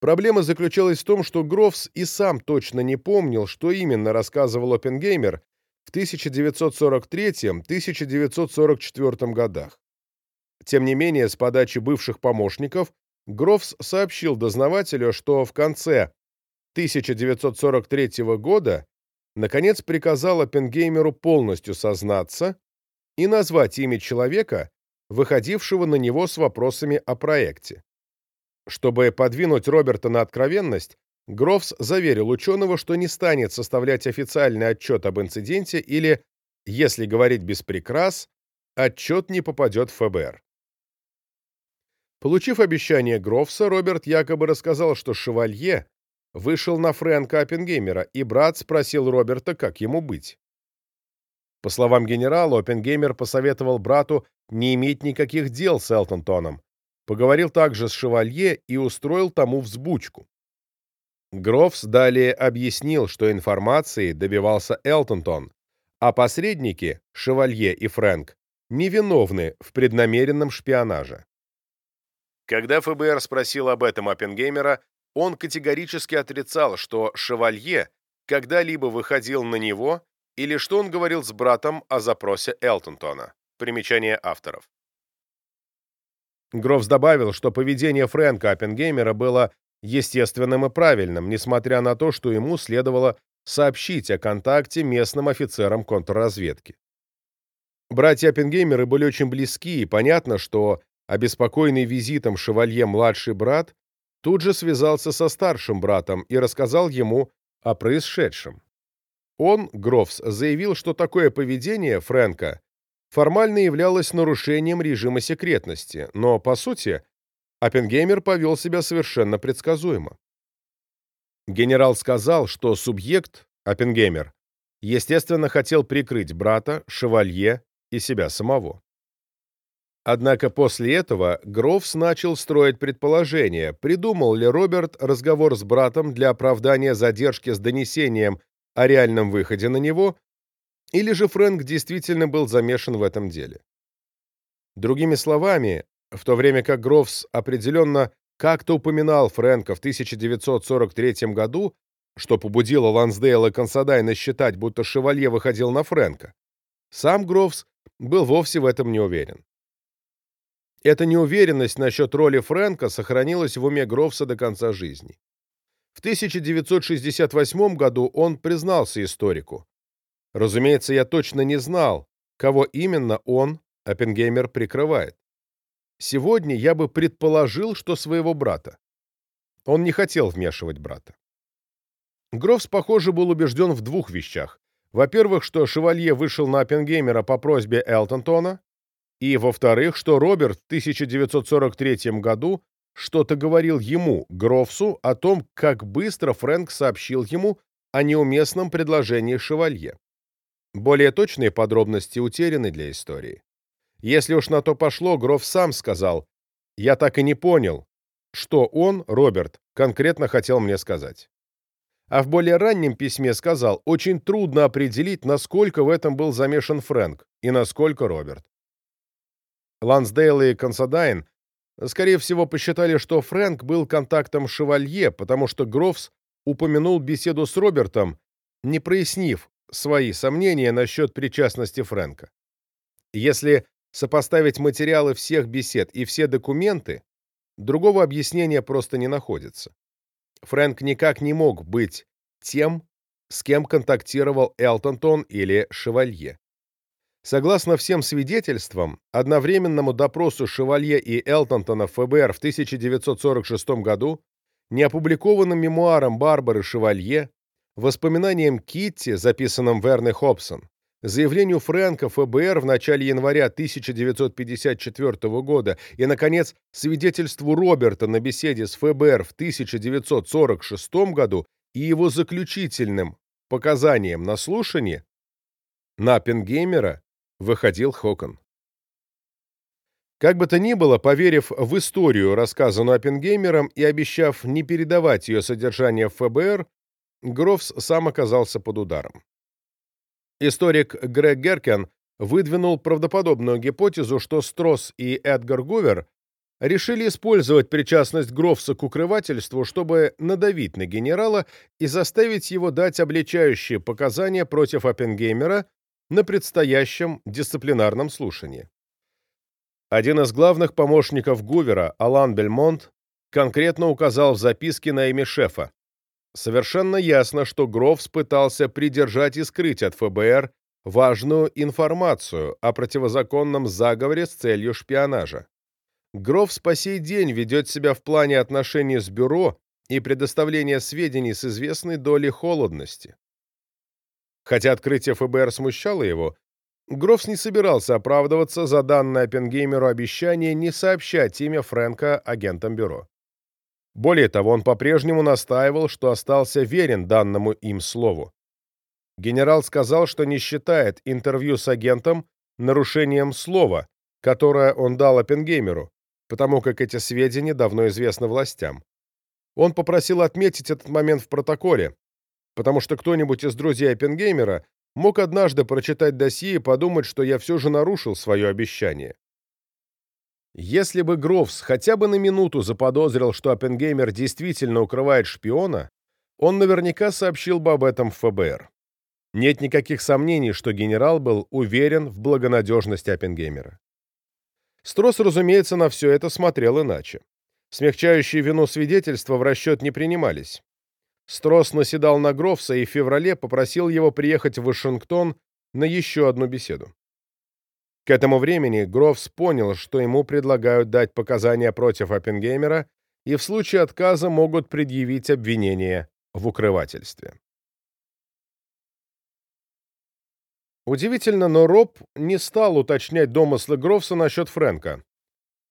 Проблема заключалась в том, что Грофс и сам точно не помнил, что именно рассказывал Оппенгеймер в 1943-1944 годах. Тем не менее, с подачи бывших помощников Грофс сообщил дознавателю, что в конце 1943 года наконец приказал Оппенгеймеру полностью сознаться и назвать имя человека, выходившего на него с вопросами о проекте. Чтобы подвинуть Роберта на откровенность, Грофс заверил ученого, что не станет составлять официальный отчет об инциденте или, если говорить без прикрас, отчет не попадет в ФБР. Получив обещание Грофса, Роберт якобы рассказал, что Шевалье вышел на Фрэнка Оппенгеймера, и брат спросил Роберта, как ему быть. По словам генерала, Оппенгеймер посоветовал брату не иметь никаких дел с Элтонтоном, поговорил также с Шевалье и устроил тому взбучку. Грофс далее объяснил, что информации добивался Элтонтон, а посредники, Шевалье и Фрэнк, невиновны в преднамеренном шпионаже. Когда ФБР спросил об этом Оппенгеймера, он категорически отрицал, что Шевалье когда-либо выходил на него или что он говорил с братом о запросе Элтонтона. Примечание авторов. Грофс добавил, что поведение Фрэнка Оппенгеймера было естественным и правильным, несмотря на то, что ему следовало сообщить о контакте местным офицерам контрразведки. Братья Оппенгеймеры были очень близки, и понятно, что обеспокоенный визитом шевалье младший брат тут же связался со старшим братом и рассказал ему о происшедшем. Он, Грофс, заявил, что такое поведение Фрэнка формально являлось нарушением режима секретности, но, по сути, Оппенгеймер повел себя совершенно предсказуемо. Генерал сказал, что субъект, Оппенгеймер, естественно, хотел прикрыть брата, шевалье и себя самого. Однако после этого Грофс начал строить предположение, придумал ли Роберт разговор с братом для оправдания задержки с донесением о реальном выходе на него, или же Фрэнк действительно был замешан в этом деле. Другими словами, в то время как Грофс определенно как-то упоминал Фрэнка в 1943 году, что побудило Лансдейла и Консадайна считать, будто Шевалье выходил на Фрэнка, сам Грофс был вовсе в этом не уверен. Эта неуверенность насчет роли Фрэнка сохранилась в уме Грофса до конца жизни. В 1968 году он признался историку. Разумеется, я точно не знал, кого именно он, Оппенгеймер, прикрывает. Сегодня я бы предположил, что своего брата. Он не хотел вмешивать брата. Грофс, похоже, был убежден в двух вещах. Во-первых, что Шевалье вышел на Оппенгеймера по просьбе Элтонтона, и, во-вторых, что Роберт в 1943 году что-то говорил ему, Грофсу, о том, как быстро Фрэнк сообщил ему о неуместном предложении Шевалье. Более точные подробности утеряны для истории. Если уж на то пошло, Гроф сам сказал, «Я так и не понял, что он, Роберт, конкретно хотел мне сказать». А в более раннем письме сказал, очень трудно определить, насколько в этом был замешан Фрэнк и насколько Роберт. Лансдейл и Консадайн, скорее всего, посчитали, что Фрэнк был контактом Шевалье, потому что Грофс упомянул беседу с Робертом, не прояснив свои сомнения насчет причастности Фрэнка. Если сопоставить материалы всех бесед и все документы, другого объяснения просто не находится. Фрэнк никак не мог быть тем, с кем контактировал Элтонтон или Шевалье. Согласно всем свидетельствам, одновременному допросу Шевалье и Элтонтона в ФБР в 1946 году, неопубликованным мемуарам Барбары Шевалье, воспоминаниям Китти, записанным Верной Хобсон, заявлению Фрэнка ФБР в начале января 1954 года и, наконец, свидетельству Роберта на беседе с ФБР в 1946 году и его заключительным показаниям на слушании, на Пенгеймера выходил Хокон. Как бы то ни было, поверив в историю, рассказанную Оппенгеймером, и обещав не передавать ее содержание в ФБР, Грофс сам оказался под ударом. Историк Грег Геркен выдвинул правдоподобную гипотезу, что Стросс и Эдгар Гувер решили использовать причастность Грофса к укрывательству, чтобы надавить на генерала и заставить его дать обличающие показания против Оппенгеймера на предстоящем дисциплинарном слушании. Один из главных помощников Гувера, Алан Бельмонт, конкретно указал в записке на имя шефа. Совершенно ясно, что Грофс пытался придержать и скрыть от ФБР важную информацию о противозаконном заговоре с целью шпионажа. Грофс по сей день ведет себя в плане отношений с бюро и предоставления сведений с известной долей холодности. Хотя открытие ФБР смущало его, Грофс не собирался оправдываться за данное Оппенгеймеру обещание не сообщать имя Фрэнка агентам бюро. Более того, он по-прежнему настаивал, что остался верен данному им слову. Генерал сказал, что не считает интервью с агентом нарушением слова, которое он дал Оппенгеймеру, потому как эти сведения давно известны властям. Он попросил отметить этот момент в протоколе, потому что кто-нибудь из друзей Оппенгеймера мог однажды прочитать досье и подумать, что я все же нарушил свое обещание. Если бы Грофс хотя бы на минуту заподозрил, что Оппенгеймер действительно укрывает шпиона, он наверняка сообщил бы об этом в ФБР. Нет никаких сомнений, что генерал был уверен в благонадежности Оппенгеймера. Строс, разумеется, на все это смотрел иначе. Смягчающие вину свидетельства в расчет не принимались. Строс наседал на Грофса и в феврале попросил его приехать в Вашингтон на еще одну беседу. К этому времени Грофс понял, что ему предлагают дать показания против Оппенгеймера и в случае отказа могут предъявить обвинение в укрывательстве. Удивительно, но Роб не стал уточнять домыслы Грофса насчет Фрэнка.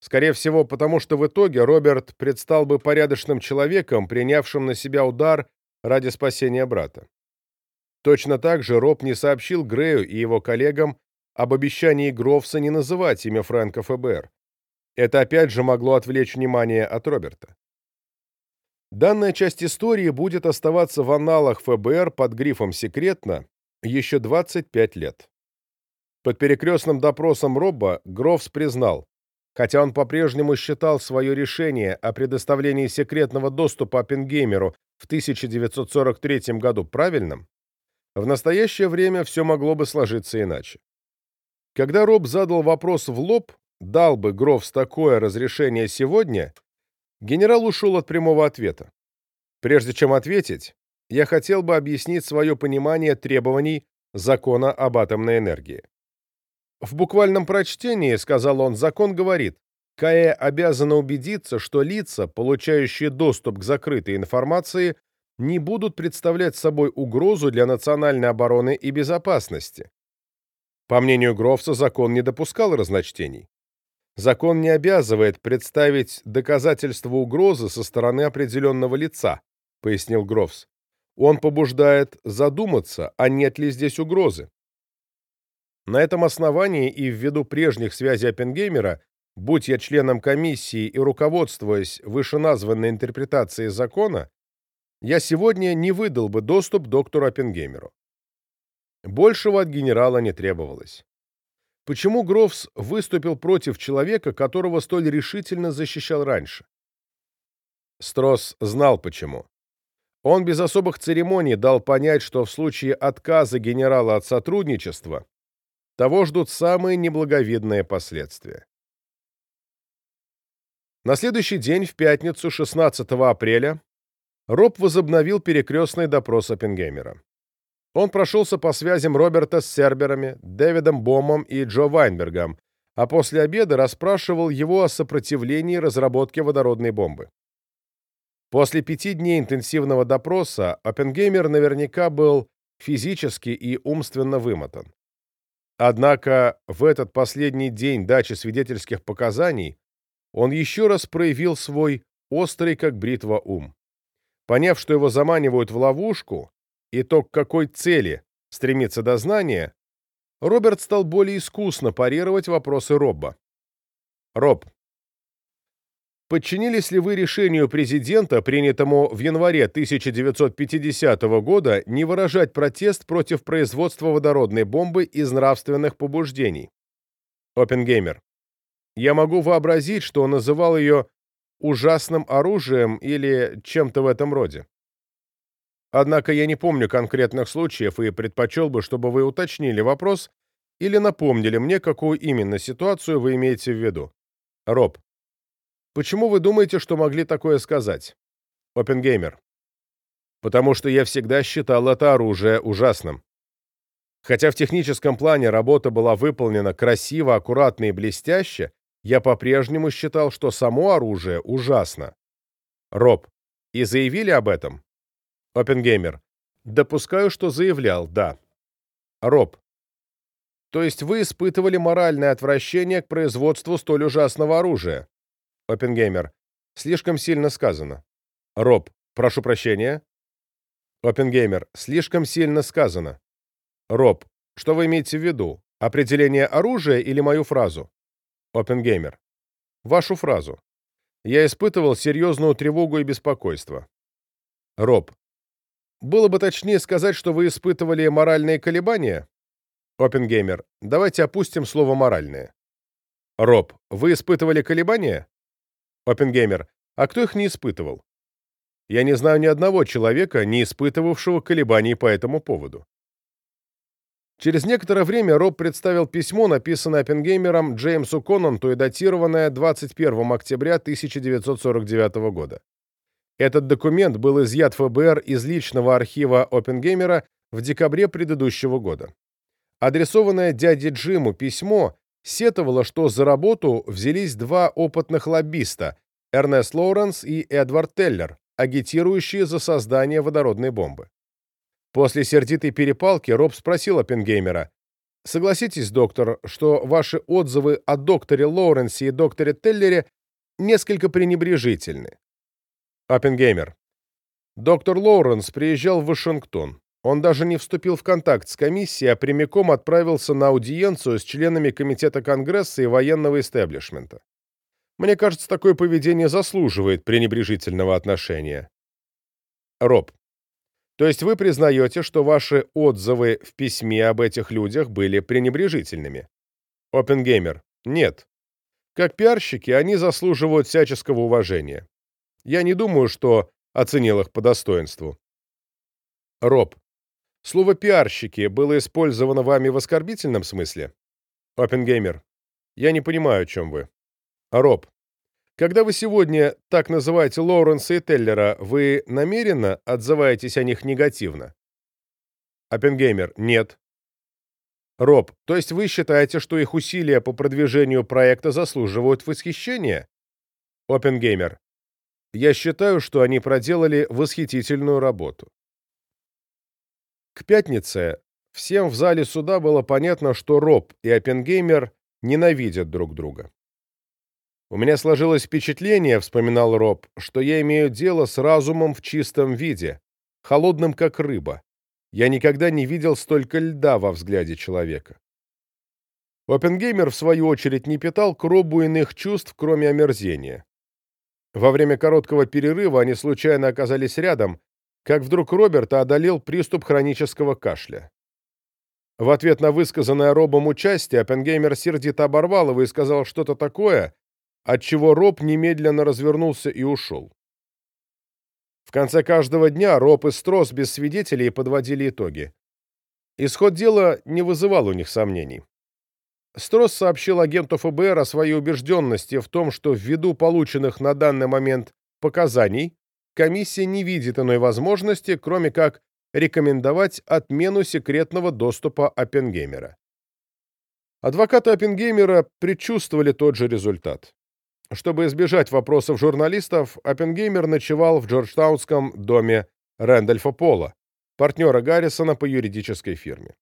Скорее всего, потому что в итоге Роберт предстал бы порядочным человеком, принявшим на себя удар ради спасения брата. Точно так же Роб не сообщил Грею и его коллегам об обещании Грофса не называть имя Фрэнка ФБР. Это опять же могло отвлечь внимание от Роберта. Данная часть истории будет оставаться в аналах ФБР под грифом «Секретно», еще 25 лет. Под перекрестным допросом Робба Грофс признал, хотя он по-прежнему считал свое решение о предоставлении секретного доступа Оппенгеймеру в 1943 году правильным, в настоящее время все могло бы сложиться иначе. Когда Роб задал вопрос в лоб, дал бы Грофс такое разрешение сегодня, генерал ушел от прямого ответа. Прежде чем ответить, я хотел бы объяснить свое понимание требований закона об атомной энергии. В буквальном прочтении, сказал он, закон говорит, КАЭ обязана убедиться, что лица, получающие доступ к закрытой информации, не будут представлять собой угрозу для национальной обороны и безопасности. По мнению Грофса, закон не допускал разночтений. Закон не обязывает представить доказательства угрозы со стороны определенного лица, пояснил Грофс. Он побуждает задуматься, а нет ли здесь угрозы. На этом основании и ввиду прежних связей Оппенгеймера, будь я членом комиссии и руководствуясь вышеназванной интерпретацией закона, я сегодня не выдал бы доступ доктору Оппенгеймеру. Большего от генерала не требовалось. Почему Грофс выступил против человека, которого столь решительно защищал раньше? Строс знал почему. Он без особых церемоний дал понять, что в случае отказа генерала от сотрудничества того ждут самые неблаговидные последствия. На следующий день, в пятницу, 16 апреля, Роб возобновил перекрестный допрос Оппенгеймера. Он прошелся по связям Роберта с Серберами, Дэвидом Бомом и Джо Вайнбергом, а после обеда расспрашивал его о сопротивлении разработке водородной бомбы. После пяти дней интенсивного допроса Оппенгеймер наверняка был физически и умственно вымотан. Однако в этот последний день дачи свидетельских показаний он еще раз проявил свой острый как бритва ум. Поняв, что его заманивают в ловушку, и то, к какой цели стремится дознание, Роберт стал более искусно парировать вопросы Робба. «Роб, Подчинились ли вы решению президента, принятому в январе 1950 года, не выражать протест против производства водородной бомбы из нравственных побуждений? Опенгеймер. Я могу вообразить, что он называл ее ужасным оружием или чем-то в этом роде. Однако я не помню конкретных случаев и предпочел бы, чтобы вы уточнили вопрос или напомнили мне, какую именно ситуацию вы имеете в виду. Роб, почему вы думаете, что могли такое сказать? Опенгеймер. Потому что я всегда считал это оружие ужасным. Хотя в техническом плане работа была выполнена красиво, аккуратно и блестяще, я по-прежнему считал, что само оружие ужасно. Роб, и заявили об этом? Опенгеймер. Допускаю, что заявлял, да. Роб. То есть вы испытывали моральное отвращение к производству столь ужасного оружия? Опенгеймер. Слишком сильно сказано. Роб. Прошу прощения. Опенгеймер. Слишком сильно сказано. Роб. Что вы имеете в виду? Определение оружия или мою фразу? Опенгеймер. Вашу фразу. Я испытывал серьезную тревогу и беспокойство. Роб. Было бы точнее сказать, что вы испытывали моральные колебания? Опенгеймер. Давайте опустим слово «моральные». Роб. Вы испытывали колебания? Опенгеймер. А кто их не испытывал? Я не знаю ни одного человека, не испытывавшего колебаний по этому поводу. Через некоторое время Роб представил письмо, написанное Оппенгеймером Джеймсу Коннанту и датированное 21 октября 1949 года. Этот документ был изъят ФБР из личного архива Оппенгеймера в декабре предыдущего года. Адресованное дяде Джиму письмо сетовало, что за работу взялись два опытных лоббиста – Эрнест Лоуренс и Эдвард Теллер, агитирующие за создание водородной бомбы. После сердитой перепалки Роб спросил Оппенгеймера, «Согласитесь, доктор, что ваши отзывы о докторе Лоуренсе и докторе Теллере несколько пренебрежительны?» Оппенгеймер. Доктор Лоуренс приезжал в Вашингтон. Он даже не вступил в контакт с комиссией, а прямиком отправился на аудиенцию с членами Комитета Конгресса и военного истеблишмента. Мне кажется, такое поведение заслуживает пренебрежительного отношения. Роб. То есть вы признаете, что ваши отзывы в письме об этих людях были пренебрежительными? Опенгеймер. Нет. Как пиарщики, они заслуживают всяческого уважения. Я не думаю, что оценил их по достоинству. Роб. Слово «пиарщики» было использовано вами в оскорбительном смысле? Опенгеймер. Я не понимаю, о чем вы. Роб. Когда вы сегодня так называете Лоуренса и Теллера, вы намеренно отзываетесь о них негативно? Оппенгеймер. Нет. Роб, то есть вы считаете, что их усилия по продвижению проекта заслуживают восхищения? Оппенгеймер. Я считаю, что они проделали восхитительную работу. К пятнице всем в зале суда было понятно, что Роб и Оппенгеймер ненавидят друг друга. «У меня сложилось впечатление, — вспоминал Роб, — что я имею дело с разумом в чистом виде, холодным, как рыба. Я никогда не видел столько льда во взгляде человека». Оппенгеймер, в свою очередь, не питал к Робу иных чувств, кроме омерзения. Во время короткого перерыва они случайно оказались рядом, как вдруг Роберта одолел приступ хронического кашля. В ответ на высказанное Робом участие Оппенгеймер сердито оборвал его и сказал что-то такое, отчего Роб немедленно развернулся и ушел. В конце каждого дня Роб и Строс без свидетелей подводили итоги. Исход дела не вызывал у них сомнений. Строс сообщил агенту ФБР о своей убежденности в том, что ввиду полученных на данный момент показаний комиссия не видит иной возможности, кроме как рекомендовать отмену секретного доступа Оппенгеймера. Адвокаты Оппенгеймера предчувствовали тот же результат. Чтобы избежать вопросов журналистов, Оппенгеймер ночевал в джорджтаунском доме Рэндольфа Пола, партнера Гаррисона по юридической фирме.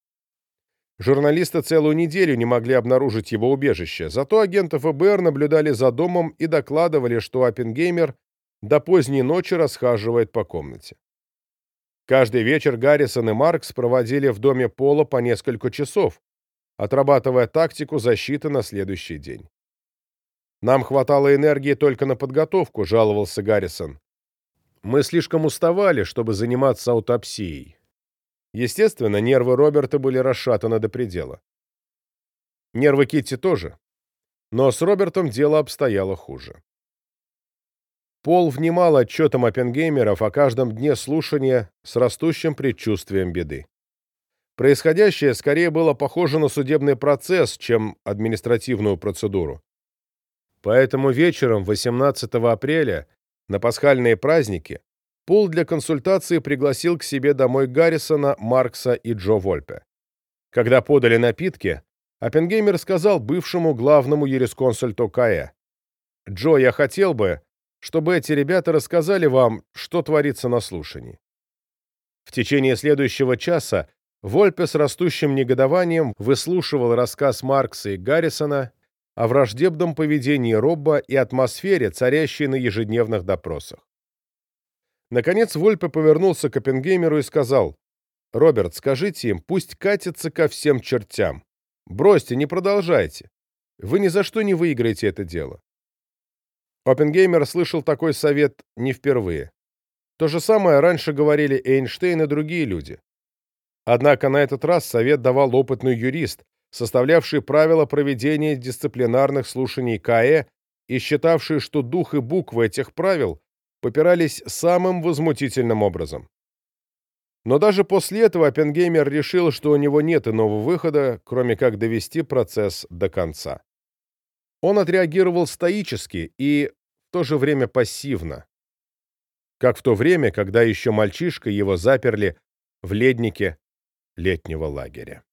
Журналисты целую неделю не могли обнаружить его убежище, зато агенты ФБР наблюдали за домом и докладывали, что Оппенгеймер до поздней ночи расхаживает по комнате. Каждый вечер Гаррисон и Маркс проводили в доме Пола по несколько часов, отрабатывая тактику защиты на следующий день. Нам хватало энергии только на подготовку, жаловался Гаррисон. Мы слишком уставали, чтобы заниматься аутопсией. Естественно, нервы Роберта были расшатаны до предела. Нервы Китти тоже. Но с Робертом дело обстояло хуже. Пол внимал отчетам оппенгеймеров о каждом дне слушания с растущим предчувствием беды. Происходящее скорее было похоже на судебный процесс, чем административную процедуру. Поэтому вечером 18 апреля, на пасхальные праздники, Пол для консультации пригласил к себе домой Гаррисона, Маркса и Джо Вольпе. Когда подали напитки, Оппенгеймер сказал бывшему главному юрисконсульту КАЭ, «Джо, я хотел бы, чтобы эти ребята рассказали вам, что творится на слушании». В течение следующего часа Вольпе с растущим негодованием выслушивал рассказ Маркса и Гаррисона о враждебном поведении Робба и атмосфере, царящей на ежедневных допросах. Наконец Вольпе повернулся к Оппенгеймеру и сказал, «Роберт, скажите им, пусть катятся ко всем чертям. Бросьте, не продолжайте. Вы ни за что не выиграете это дело». Оппенгеймер слышал такой совет не впервые. То же самое раньше говорили Эйнштейн и другие люди. Однако на этот раз совет давал опытный юрист, составлявший правила проведения дисциплинарных слушаний КАЭ и считавший, что дух и буквы этих правил попирались самым возмутительным образом. Но даже после этого Оппенгеймер решил, что у него нет иного выхода, кроме как довести процесс до конца. Он отреагировал стоически и в то же время пассивно, как в то время, когда еще мальчишка его заперли в леднике летнего лагеря.